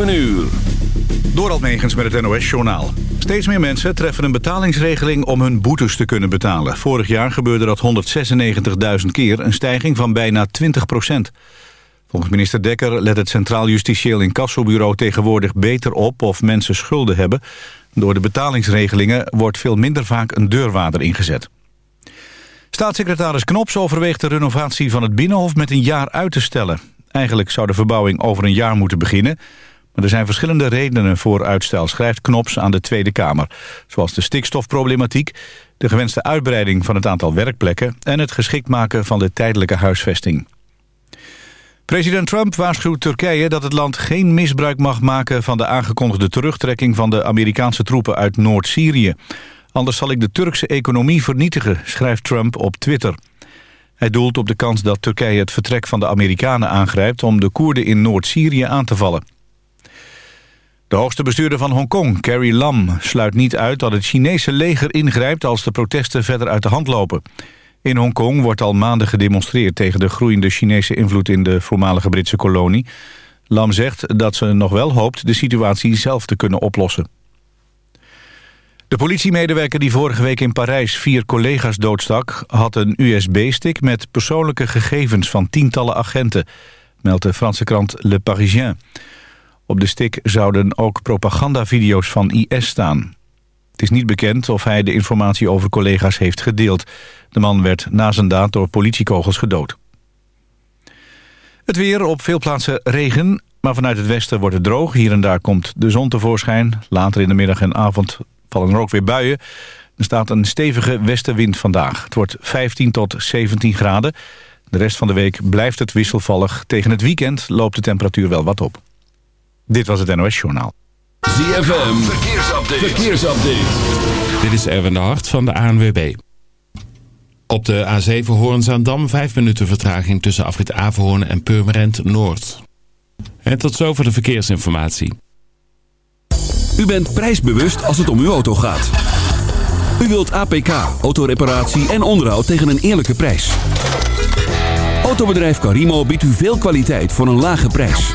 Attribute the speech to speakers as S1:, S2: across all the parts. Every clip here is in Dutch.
S1: 7 uur.
S2: Door met het NOS-journaal. Steeds meer mensen treffen een betalingsregeling om hun boetes te kunnen betalen. Vorig jaar gebeurde dat 196.000 keer, een stijging van bijna 20 procent. Volgens minister Dekker let het Centraal Justitieel Incassobureau tegenwoordig beter op of mensen schulden hebben. Door de betalingsregelingen wordt veel minder vaak een deurwaarder ingezet. Staatssecretaris Knops overweegt de renovatie van het Binnenhof met een jaar uit te stellen. Eigenlijk zou de verbouwing over een jaar moeten beginnen... maar er zijn verschillende redenen voor uitstel, schrijft Knops aan de Tweede Kamer. Zoals de stikstofproblematiek, de gewenste uitbreiding van het aantal werkplekken... en het geschikt maken van de tijdelijke huisvesting. President Trump waarschuwt Turkije dat het land geen misbruik mag maken... van de aangekondigde terugtrekking van de Amerikaanse troepen uit Noord-Syrië. Anders zal ik de Turkse economie vernietigen, schrijft Trump op Twitter. Hij doelt op de kans dat Turkije het vertrek van de Amerikanen aangrijpt... om de Koerden in Noord-Syrië aan te vallen. De hoogste bestuurder van Hongkong, Carrie Lam, sluit niet uit dat het Chinese leger ingrijpt als de protesten verder uit de hand lopen. In Hongkong wordt al maanden gedemonstreerd tegen de groeiende Chinese invloed in de voormalige Britse kolonie. Lam zegt dat ze nog wel hoopt de situatie zelf te kunnen oplossen. De politiemedewerker die vorige week in Parijs vier collega's doodstak... had een USB-stick met persoonlijke gegevens van tientallen agenten... meldt de Franse krant Le Parisien. Op de stick zouden ook propagandavideo's van IS staan. Het is niet bekend of hij de informatie over collega's heeft gedeeld. De man werd na zijn daad door politiekogels gedood. Het weer op veel plaatsen regen, maar vanuit het westen wordt het droog. Hier en daar komt de zon tevoorschijn. Later in de middag en avond vallen er ook weer buien. Er staat een stevige westenwind vandaag. Het wordt 15 tot 17 graden. De rest van de week blijft het wisselvallig. Tegen het weekend loopt de temperatuur wel wat op. Dit was het NOS Journaal.
S1: ZFM, verkeersupdate. verkeersupdate.
S3: Dit is Erwin de Hart van de ANWB. Op de A7 Hoorn-Zaandam 5 minuten vertraging tussen afrit Averhoorn en Purmerend Noord. En tot zover de verkeersinformatie.
S1: U bent prijsbewust als het om uw auto gaat. U wilt APK, autoreparatie en onderhoud tegen een eerlijke prijs. Autobedrijf Carimo biedt u veel kwaliteit voor een lage prijs.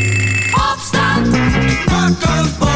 S4: rock and.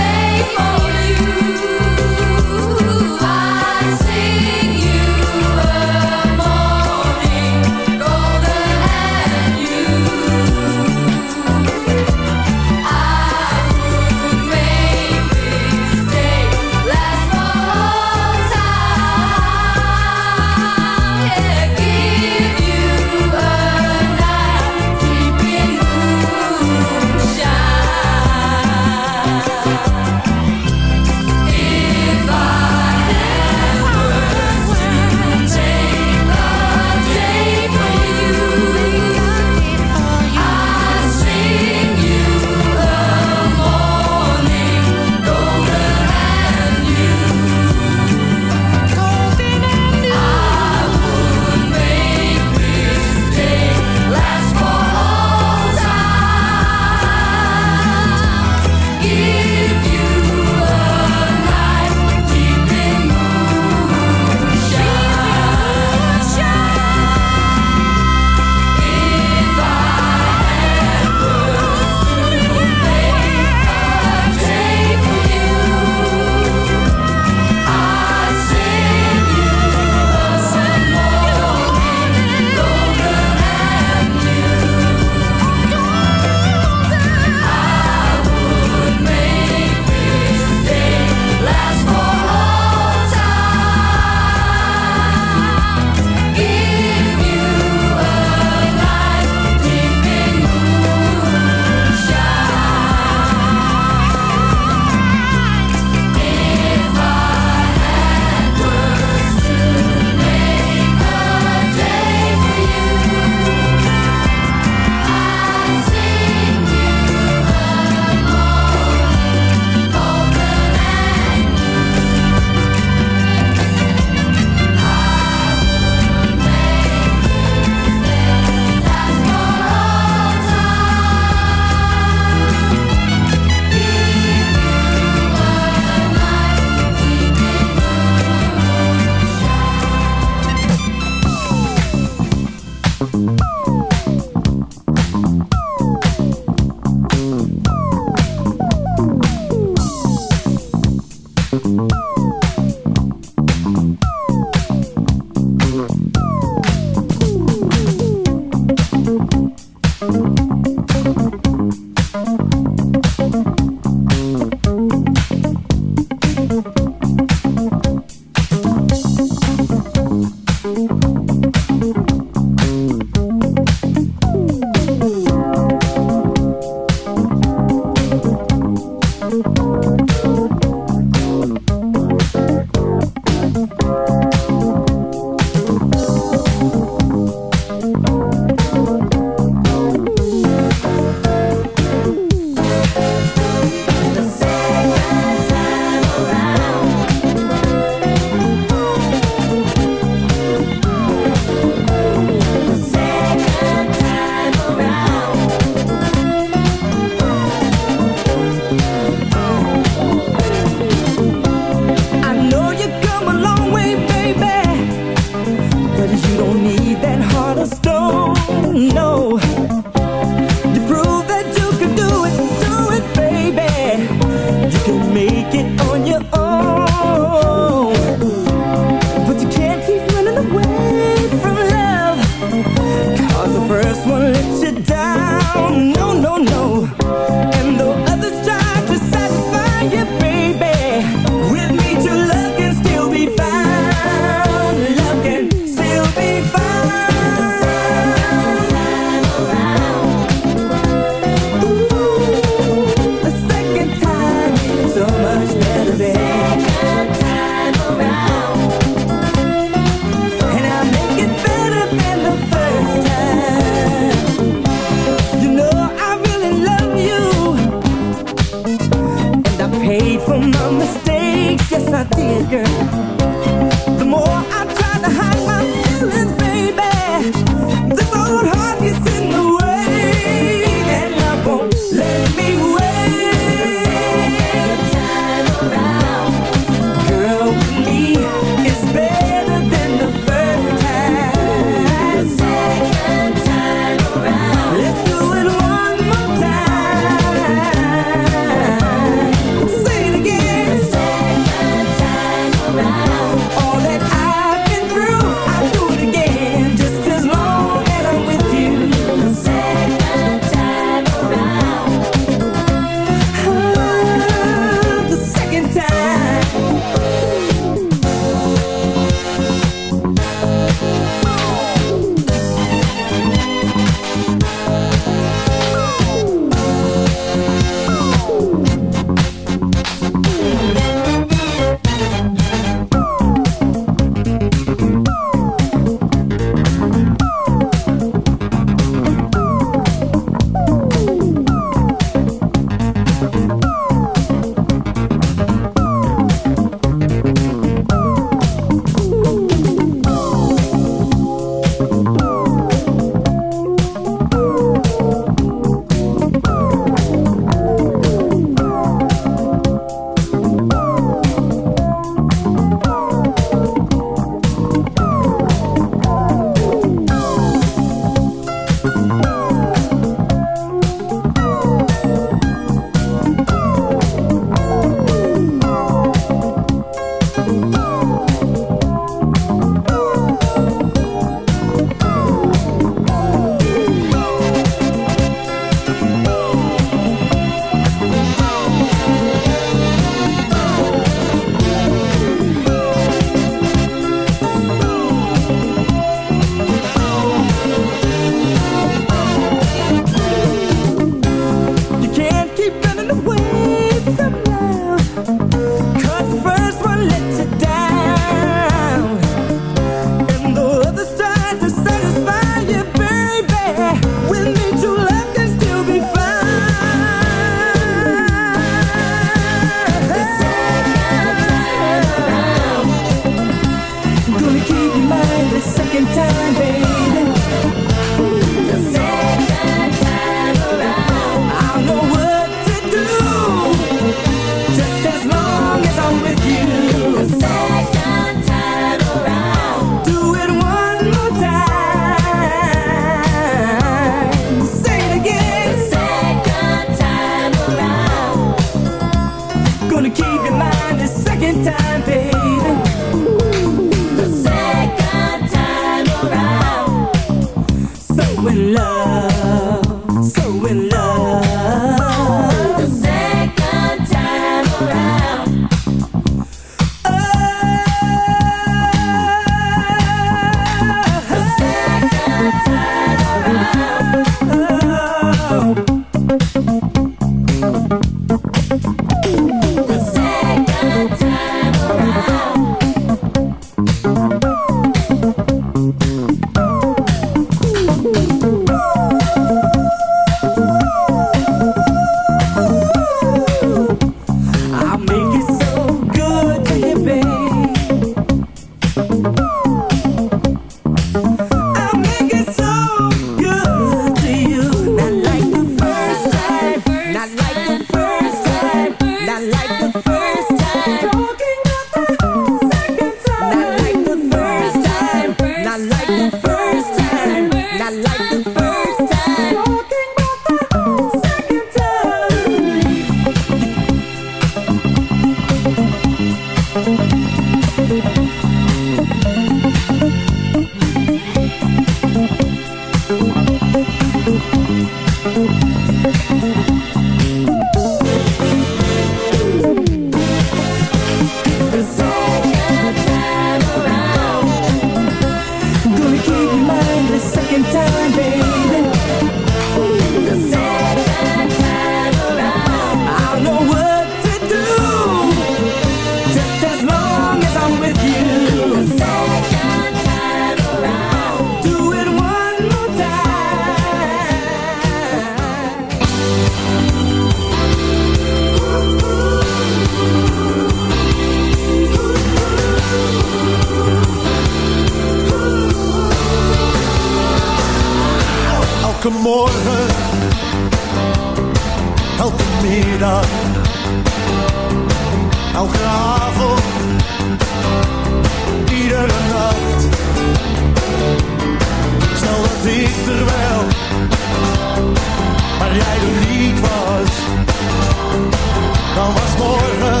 S5: dan was morgen,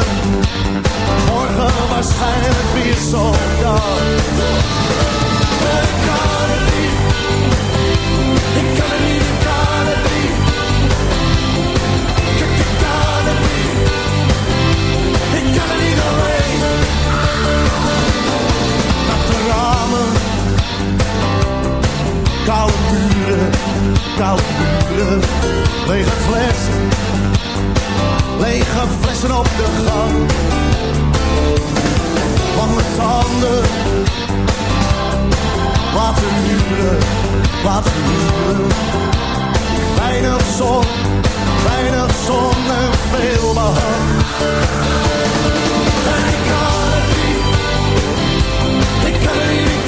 S5: morgen waarschijnlijk weer zo'n dag. Ik kan het niet, ik kan het niet, ik kan het niet. Ik, kan het niet, ik kan het niet alleen. Naar de ramen, koude buren, koude buren, lege flessen lege flessen op de gang. Lange tanden, wat een wat. Weinig zon, weinig zon en veel behang. En ik kan het niet, ik kan het niet.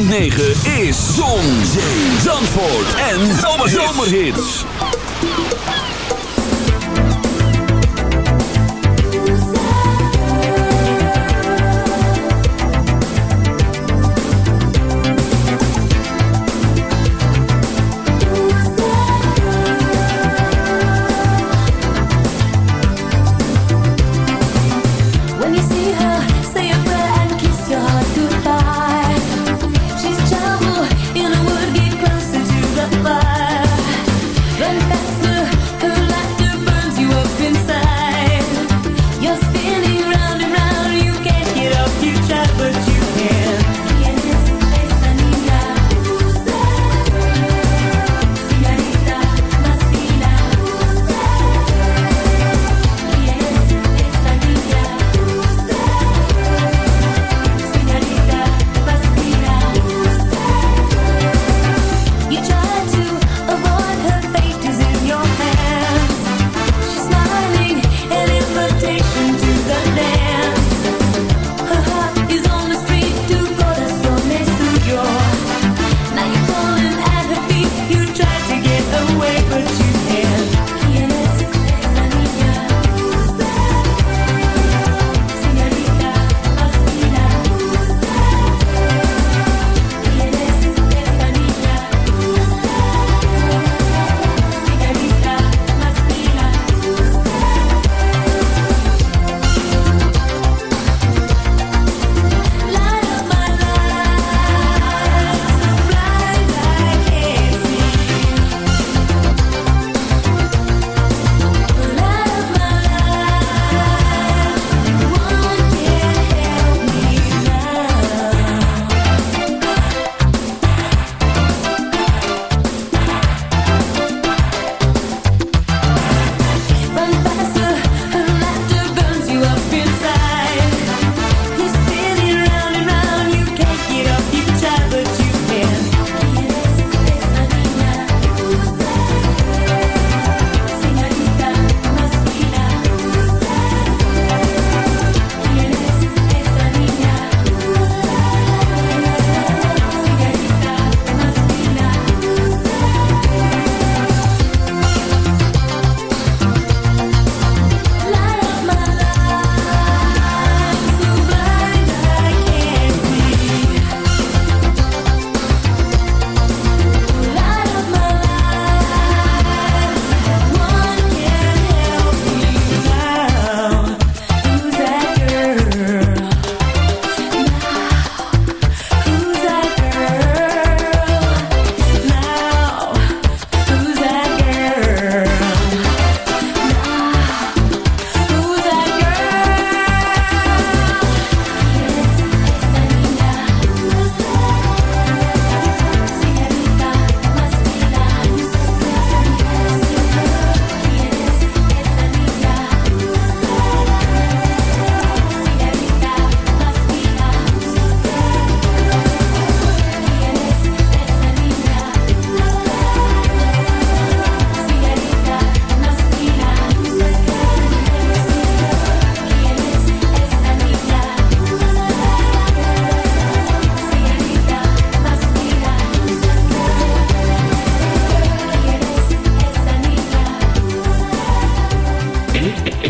S6: 106.9
S7: Thank you.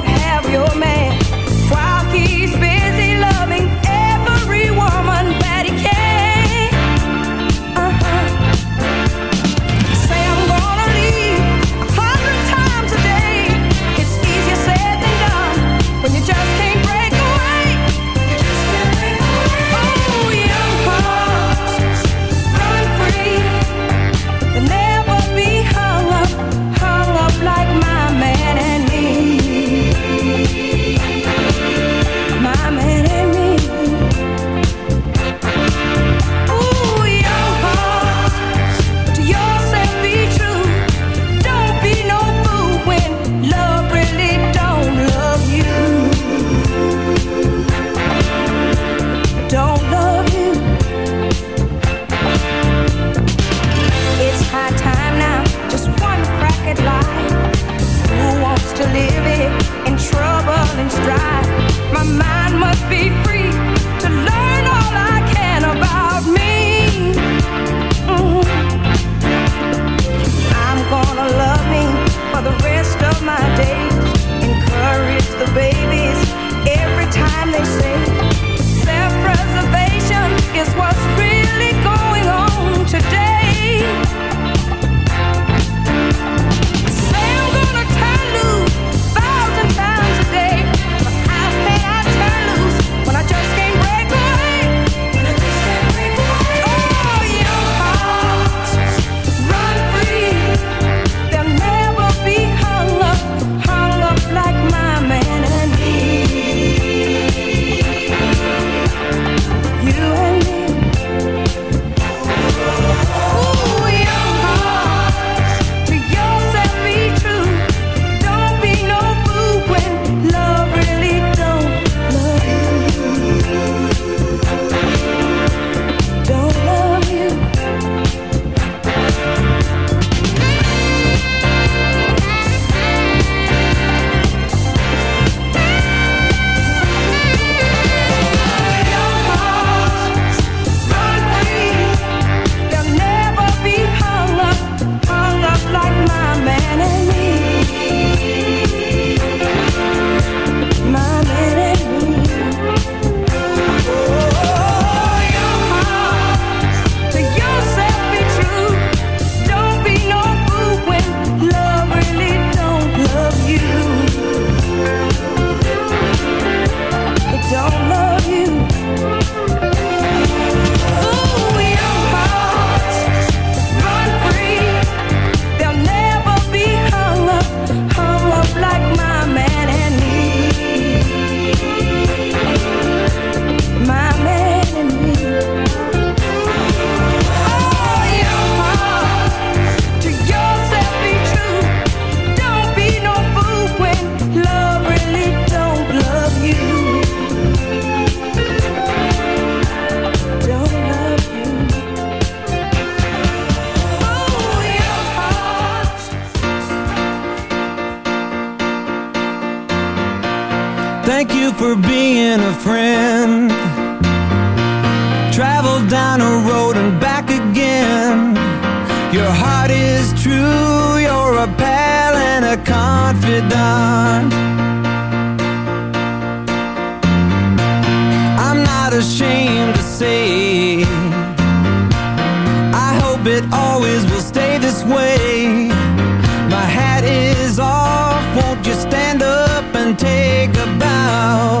S8: your
S9: heart is true, you're a pal and a confidant. I'm not ashamed to say, I hope it always will stay this way. My hat is off, won't you stand up and take a bow?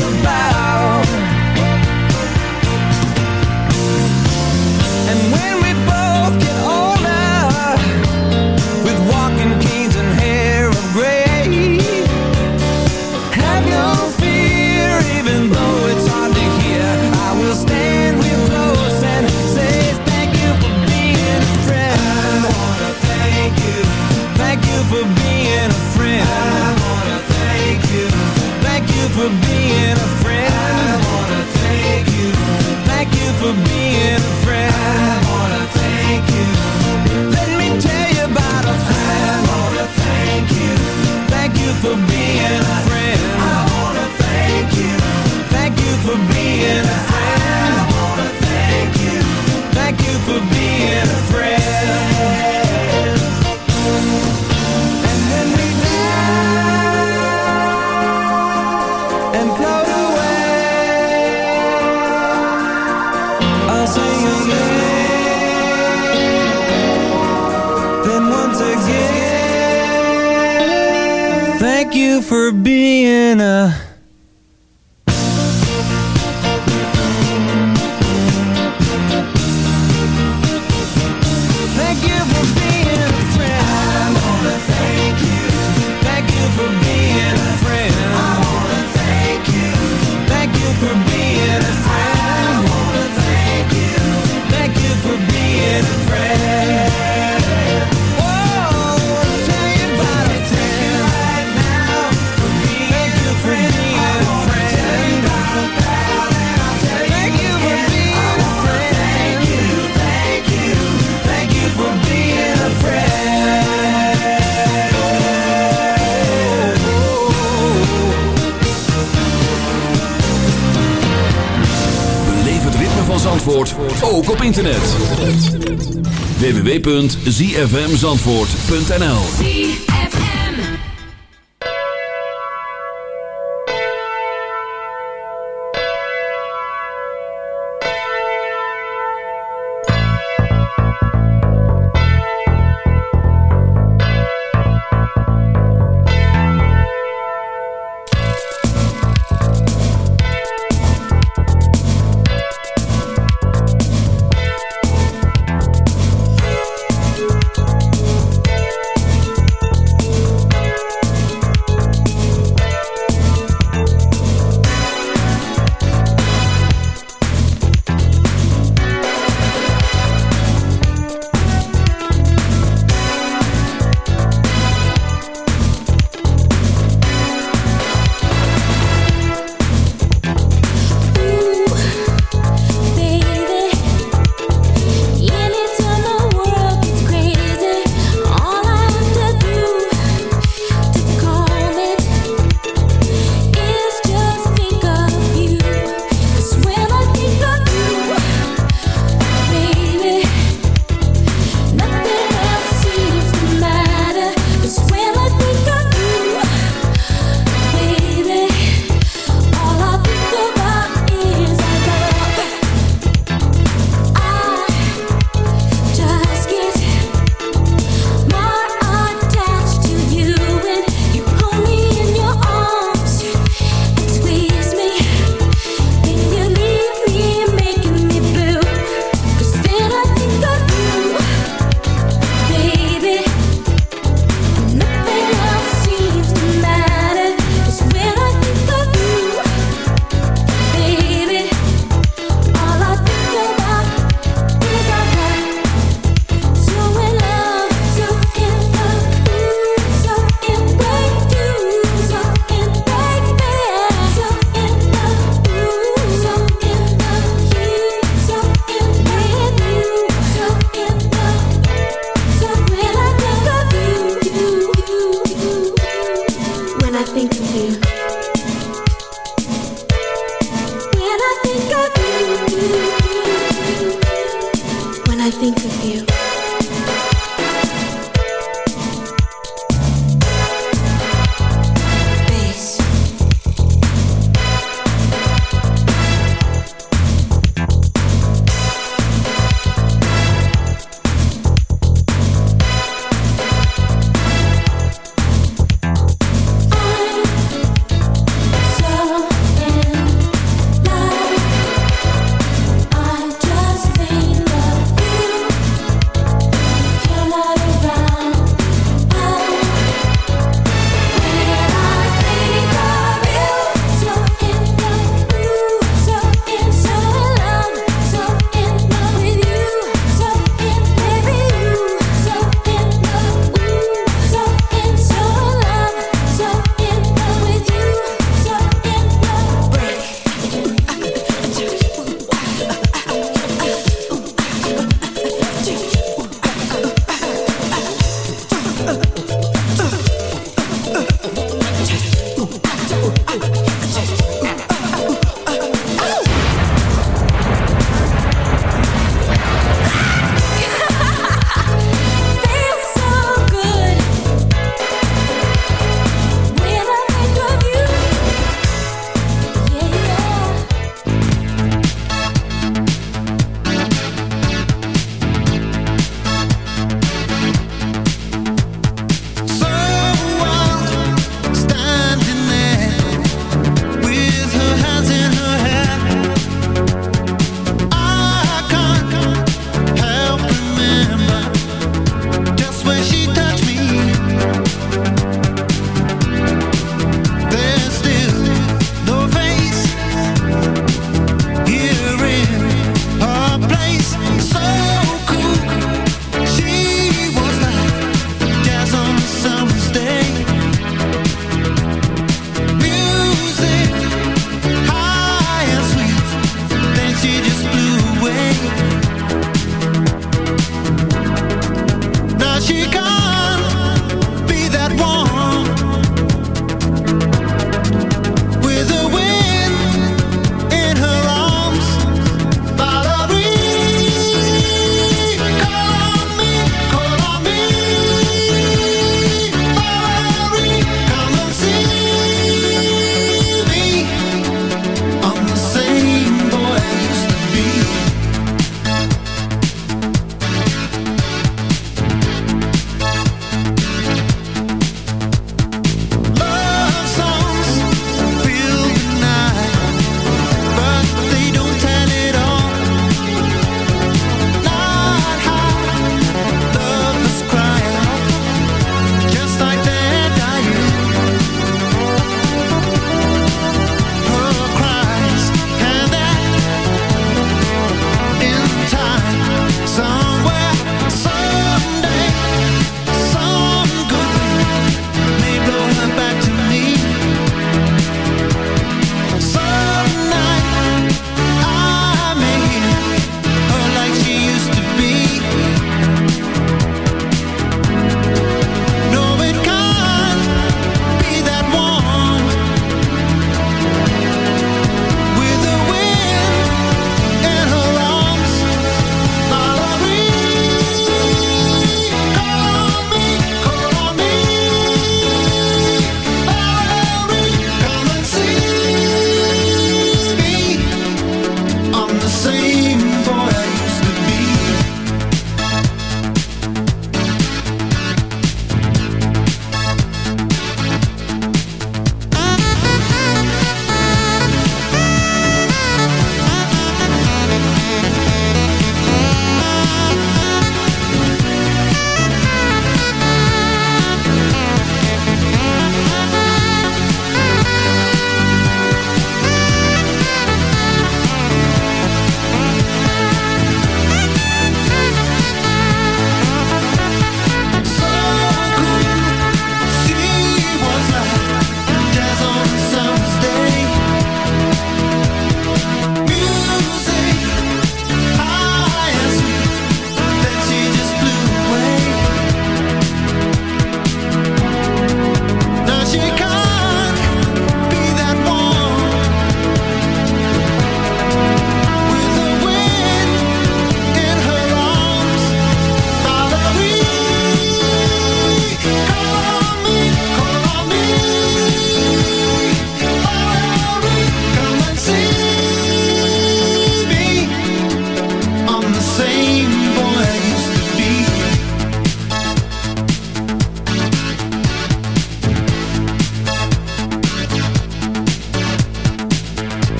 S10: zfmzandvoort.nl